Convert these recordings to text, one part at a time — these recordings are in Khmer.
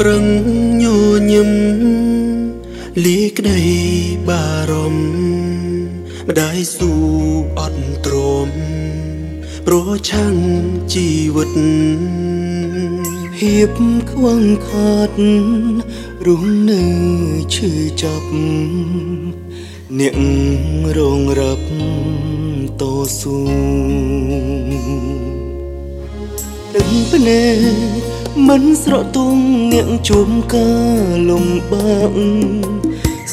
ប្រឹងញញឹមលីក្តីបារម្ភម្ដាយស៊ូអត់ទ្រាំប្រឆាំងជីវិតហៀបខ្វងខាត់រស់នៅឈឺចាប់អ្នករងរាប់តស៊ូ ទឹកភ្នែកមិនស្រកទុំអ្នកជួមការលំបាក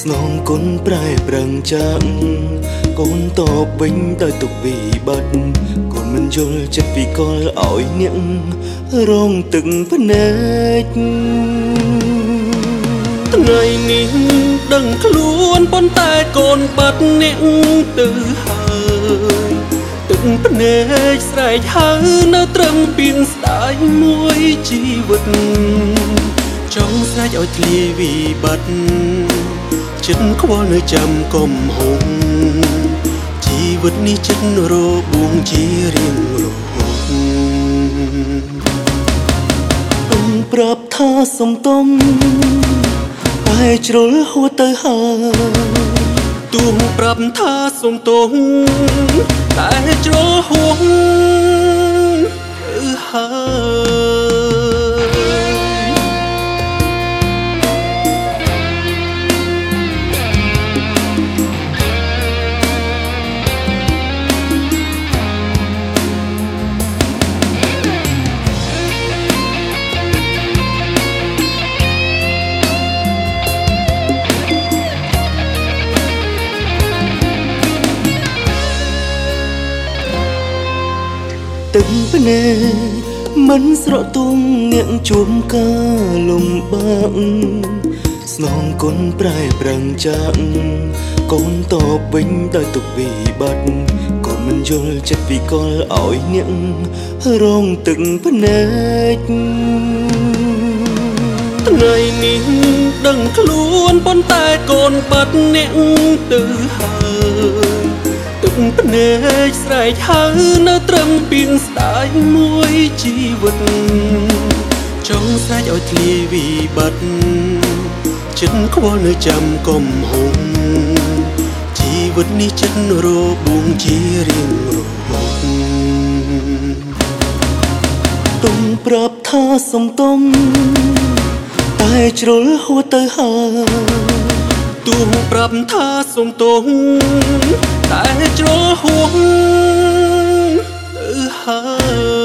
ស្នងគុណប្រែប្រឹងចាក់កូនតបវិញដោយទុកវិបត្តិកូនមិនយល់ចិត្តពីកលឲ្យអ្នករងទឹកភ្នែកថ្ងៃនេះដឹងខ្លួនប៉ុន្តែកូនបាត់អ្នកទៅហើយទឹក ភ្នែកស្រែកហៅនៅត្រឹមពីងស្ដាយមួយជីវិតចង់ស្រែកឲ្យធ្លាយវិបត្តិចិត្តខ្វល់នៅចាំកុំហុងជីវិតនេះចិត្តរបួងជារៀងរហូតអំប្រាប់ថាសំទុំតែជ្រុលហួទៅហើយទួងប្រាប់ថាសុំទ ងតែជ្រុ ទឹកភ្នែកមិនស្រកទុំងាក់ជួមការលំបាកស្នងគុណប្រែប្រឹងចាក់កូនតបវិញដោយទុកវិបត្តិកូនមិនយល់ចិត្តពីកលឲ្យអ្នករងទឹកភ្នែកថ្ងៃនេះដឹងខ្លួនប៉ុន្តែកូនបាត់អ្នកទៅហើយទឹក ភ្នែកស្រែកហៅនៅត្រឹមពីងស្ដាយមួយជីវិតចង់ស្រែកឲ្យធ្លាយវិបត្តិចិត្តខ្វល់នៅចាំកុំហុងជីវិតនេះចិត្តរបួងជារៀងរហូតទុំប្រាប់ថាសំទុំតែជ្រុលហួទៅហើយទួងប្រាប់ថាសុំទង តែជ្រុលហួងទៅហើយ